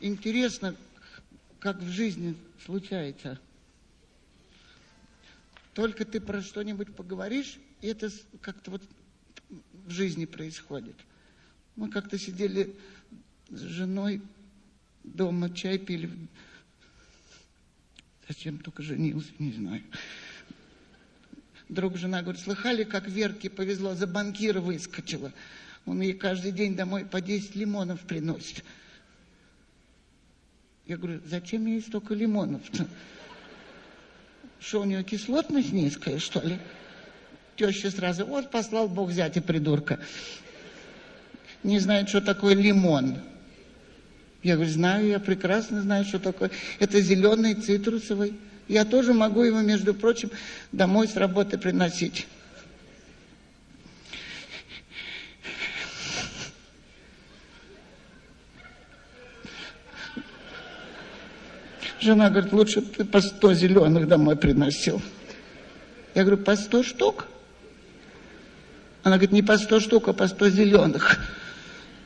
интересно, как в жизни случается. Только ты про что-нибудь поговоришь, и это как-то вот в жизни происходит. Мы как-то сидели с женой дома, чай пили. Зачем только женился, не знаю. Друг жена говорит, слыхали, как Верке повезло, за банкира выскочила. Он ей каждый день домой по 10 лимонов приносит. Я говорю, зачем ей столько лимонов-то? Что, у нее кислотность низкая, что ли? Теща сразу, вот послал Бог зятя придурка. Не знает, что такое лимон. Я говорю, знаю, я прекрасно знаю, что такое. Это зеленый цитрусовый. Я тоже могу его, между прочим, домой с работы приносить. Жена говорит, лучше ты по сто зеленых домой приносил. Я говорю, по сто штук? Она говорит, не по сто штук, а по сто зеленых.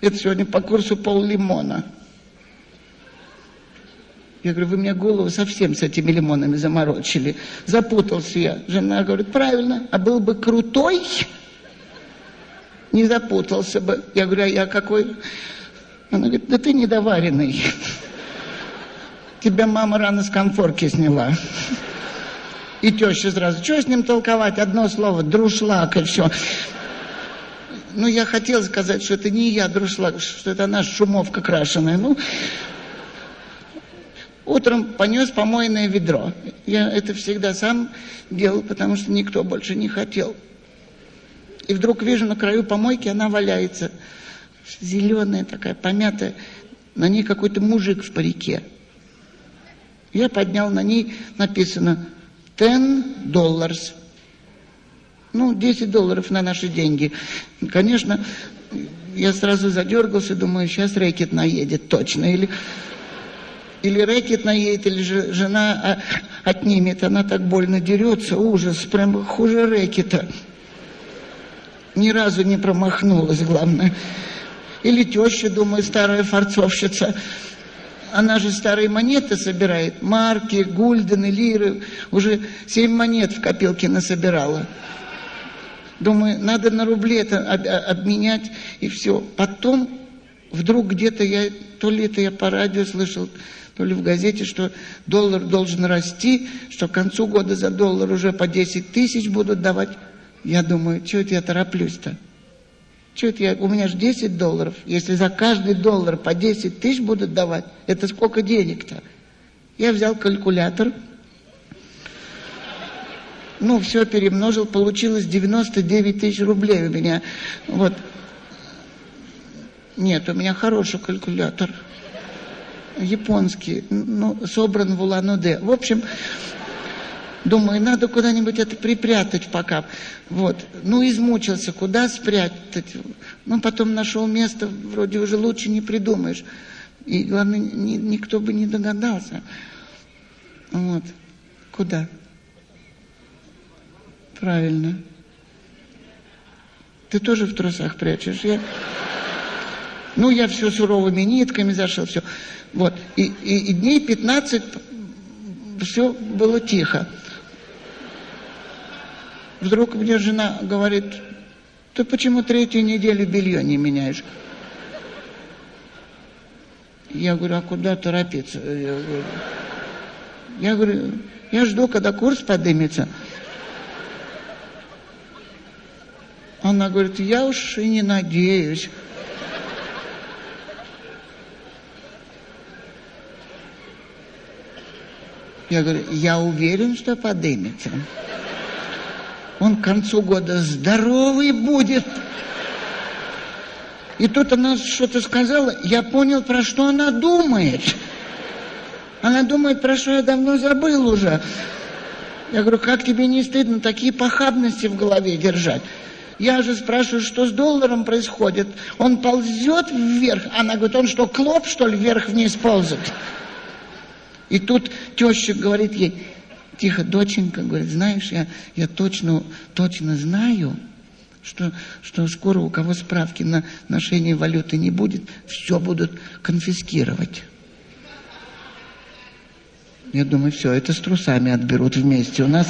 Это сегодня по курсу пол лимона. Я говорю, вы мне голову совсем с этими лимонами заморочили. Запутался я. Жена говорит, правильно, а был бы крутой, не запутался бы. Я говорю, а я какой? Она говорит, да ты недоваренный. Тебя мама рано с конфорки сняла. И теща сразу, что с ним толковать? Одно слово, друшлак и все. Ну, я хотела сказать, что это не я друшлак, что это она шумовка крашеная. Ну, утром понес помойное ведро. Я это всегда сам делал, потому что никто больше не хотел. И вдруг вижу на краю помойки, она валяется. Зеленая такая, помятая. На ней какой-то мужик в парике. Я поднял на ней, написано ten dollars. Ну, 10 долларов на наши деньги. Конечно, я сразу задергался, думаю, сейчас рэкет наедет точно. Или, или рэкет наедет, или же жена а, отнимет. Она так больно дерется, ужас, прям хуже рэкета. Ни разу не промахнулась, главное. Или теща, думаю, старая форцовщица она же старые монеты собирает, марки, гульдены, лиры. Уже семь монет в копилке насобирала. Думаю, надо на рубли это обменять, и все. Потом вдруг где-то я, то ли это я по радио слышал, то ли в газете, что доллар должен расти, что к концу года за доллар уже по 10 тысяч будут давать. Я думаю, что это я тороплюсь-то? Что это я, у меня же 10 долларов. Если за каждый доллар по 10 тысяч будут давать, это сколько денег-то? Я взял калькулятор, ну, все перемножил, получилось 99 тысяч рублей у меня. Вот. Нет, у меня хороший калькулятор. Японский, ну, собран в Улан-Удэ. В общем, Думаю, надо куда-нибудь это припрятать пока. Вот. Ну, измучился, куда спрятать? Ну, потом нашел место, вроде уже лучше не придумаешь. И, главное, ни, никто бы не догадался. Вот. Куда? Правильно. Ты тоже в трусах прячешь? Я... Ну, я все суровыми нитками зашел, все. Вот. И, и, и дней 15 все было тихо. Вдруг мне жена говорит, ты почему третью неделю белье не меняешь? Я говорю, а куда торопиться? Я говорю, я, говорю, я жду, когда курс поднимется. Она говорит, я уж и не надеюсь. Я говорю, я уверен, что поднимется он к концу года здоровый будет. И тут она что-то сказала, я понял, про что она думает. Она думает, про что я давно забыл уже. Я говорю, как тебе не стыдно такие похабности в голове держать? Я же спрашиваю, что с долларом происходит? Он ползет вверх. Она говорит, он что, клоп, что ли, вверх-вниз ползает? И тут теща говорит ей, тихо, доченька, говорит, знаешь, я, я точно, точно знаю, что, что скоро у кого справки на ношение валюты не будет, все будут конфискировать. Я думаю, все, это с трусами отберут вместе. У нас,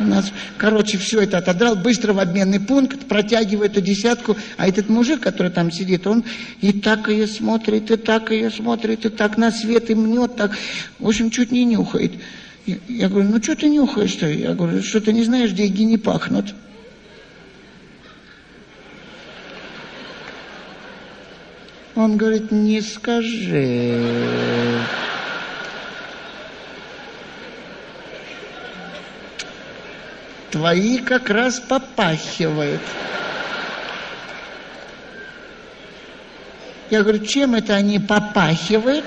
у нас, короче, все это отодрал, быстро в обменный пункт, протягивает эту десятку, а этот мужик, который там сидит, он и так ее смотрит, и так ее смотрит, и так на свет, и мнет, так, в общем, чуть не нюхает. Я, говорю, ну что ты нюхаешь-то? Я говорю, что ты не знаешь, деньги не пахнут. Он говорит, не скажи. Твои как раз попахивают. Я говорю, чем это они попахивают?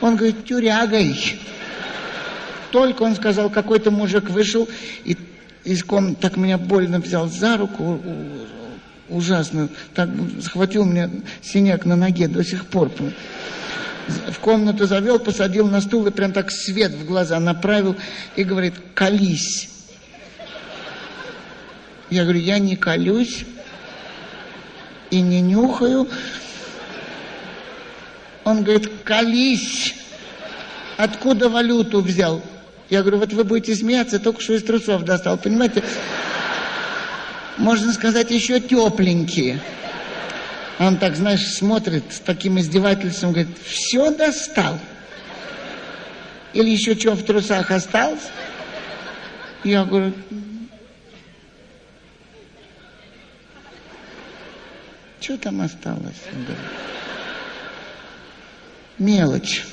Он говорит, тюрягой. Только он сказал, какой-то мужик вышел и из комнаты так меня больно взял за руку, ужасно, так схватил мне синяк на ноге до сих пор. В комнату завел, посадил на стул и прям так свет в глаза направил и говорит, колись. Я говорю, я не колюсь и не нюхаю. Он говорит, колись. Откуда валюту взял? Я говорю, вот вы будете смеяться, только что из трусов достал, понимаете? Можно сказать, еще тепленькие. Он так, знаешь, смотрит с таким издевательством, говорит, все достал. Или еще что в трусах осталось? Я говорю, что там осталось? Он говорит, Мелочь.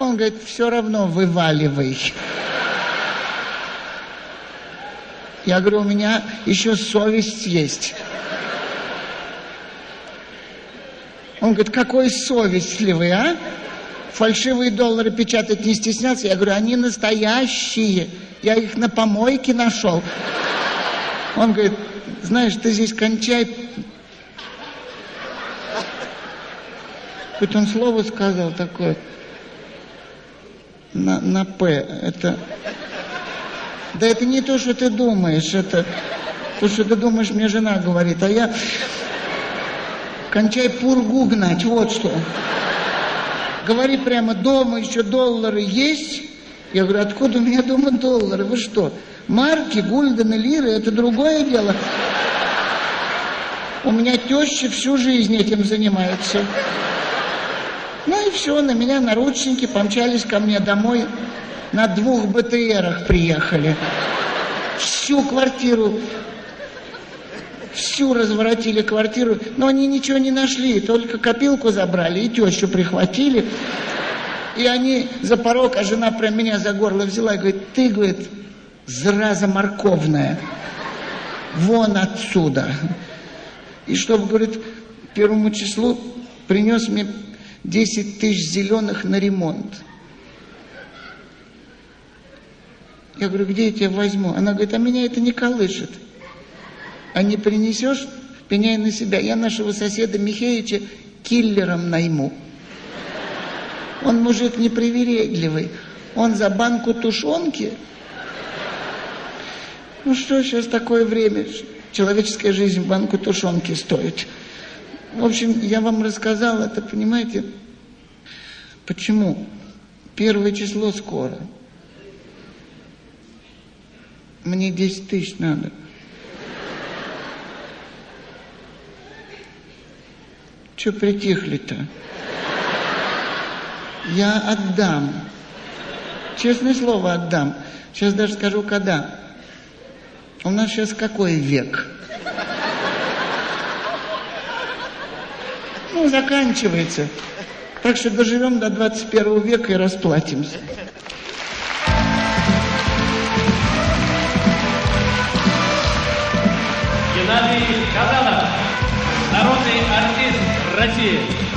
Он говорит, все равно вываливай. Я говорю, у меня еще совесть есть. Он говорит, какой совестливый, а? Фальшивые доллары печатать не стеснялся. Я говорю, они настоящие. Я их на помойке нашел. Он говорит, знаешь, ты здесь кончай. Хоть он слово сказал такое на, на П. Это... Да это не то, что ты думаешь, это то, что ты думаешь, мне жена говорит, а я кончай пургу гнать, вот что. Говори прямо, дома еще доллары есть? Я говорю, откуда у меня дома доллары? Вы что? Марки, гульдены, лиры, это другое дело. У меня теща всю жизнь этим занимается. Ну и все, на меня наручники помчались ко мне домой. На двух БТРах приехали. Всю квартиру, всю разворотили квартиру. Но они ничего не нашли, только копилку забрали и тещу прихватили. И они за порог, а жена прям меня за горло взяла и говорит, ты, говорит, зараза морковная, вон отсюда. И чтобы, говорит, первому числу принес мне 10 тысяч зеленых на ремонт. Я говорю, где я тебя возьму? Она говорит, а меня это не колышет. А не принесешь, пеняй на себя. Я нашего соседа Михеича киллером найму. Он мужик непривередливый. Он за банку тушенки. Ну что сейчас такое время? Человеческая жизнь банку тушенки стоит. В общем, я вам рассказал это, понимаете, почему? Первое число скоро. Мне 10 тысяч надо. Че притихли-то? Я отдам. Честное слово, отдам. Сейчас даже скажу, когда. У нас сейчас какой век? Ну, заканчивается. Так что доживем до 21 века и расплатимся. Геннадий Казанов, народный артист России.